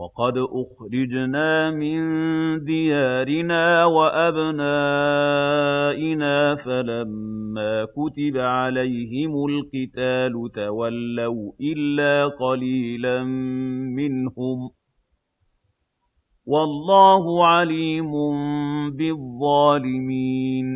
وَقَدْ أُخْرِجْنَا مِن دِيَارِنَا وَأَبْنَائِنَا فَلَمَّا كُتِبَ عَلَيْهِمُ الْقِتَالُ تَوَلَّوْا إِلَّا قَلِيلًا مِّنْهُمْ ۗ وَاللَّهُ عَلِيمٌ بِالظَّالِمِينَ